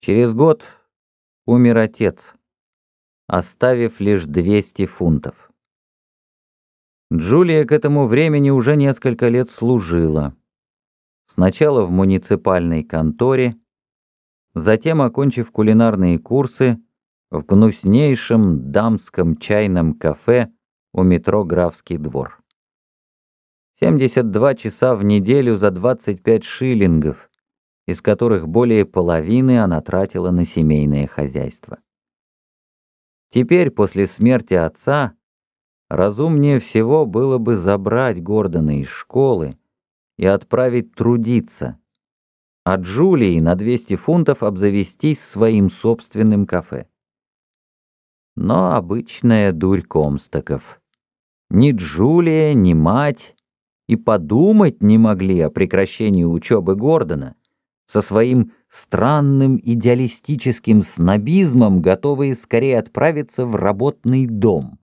Через год умер отец, оставив лишь 200 фунтов. Джулия к этому времени уже несколько лет служила. Сначала в муниципальной конторе, затем, окончив кулинарные курсы, в гнуснейшем дамском чайном кафе у метро «Графский двор». 72 часа в неделю за 25 шиллингов, из которых более половины она тратила на семейное хозяйство. Теперь, после смерти отца, разумнее всего было бы забрать Гордона из школы и отправить трудиться, а Джулии на 200 фунтов обзавестись своим собственным кафе но обычная дурь Комстоков. Ни Джулия, ни мать и подумать не могли о прекращении учебы Гордона, со своим странным идеалистическим снобизмом, готовые скорее отправиться в работный дом.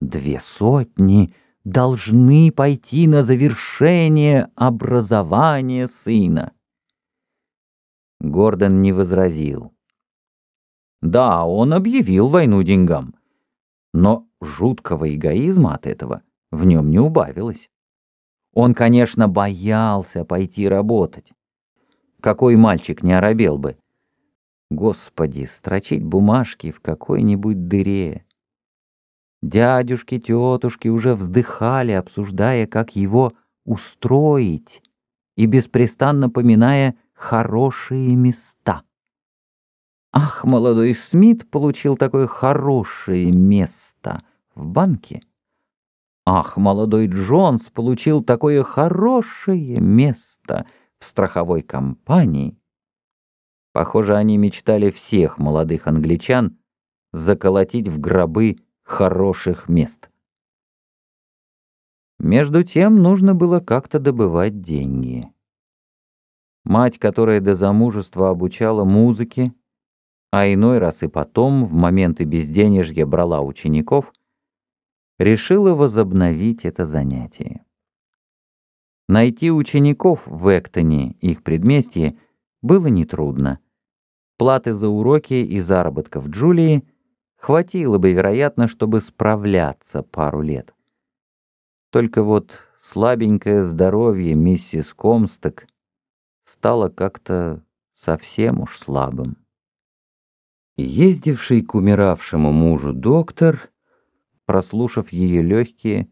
Две сотни должны пойти на завершение образования сына. Гордон не возразил. Да, он объявил войну деньгам. Но жуткого эгоизма от этого в нем не убавилось. Он, конечно, боялся пойти работать. Какой мальчик не оробел бы? Господи, строчить бумажки в какой-нибудь дыре. Дядюшки, тетушки уже вздыхали, обсуждая, как его устроить, и беспрестанно поминая хорошие места. Ах, молодой Смит получил такое хорошее место в банке. Ах, молодой Джонс получил такое хорошее место в страховой компании. Похоже, они мечтали всех молодых англичан заколотить в гробы хороших мест. Между тем нужно было как-то добывать деньги. Мать, которая до замужества обучала музыке, а иной раз и потом, в моменты безденежья брала учеников, решила возобновить это занятие. Найти учеников в Эктоне, их предместье, было нетрудно. Платы за уроки и заработков Джулии хватило бы, вероятно, чтобы справляться пару лет. Только вот слабенькое здоровье миссис Комсток стало как-то совсем уж слабым. Ездивший к умиравшему мужу доктор, прослушав ее легкие,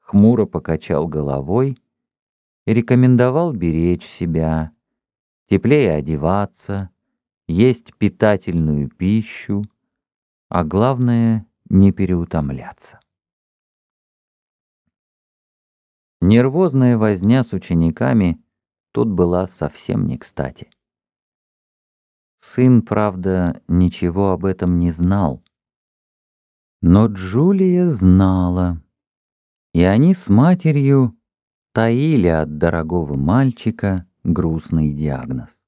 хмуро покачал головой и рекомендовал беречь себя, теплее одеваться, есть питательную пищу, а главное — не переутомляться. Нервозная возня с учениками тут была совсем не кстати. Сын, правда, ничего об этом не знал. Но Джулия знала, и они с матерью таили от дорогого мальчика грустный диагноз.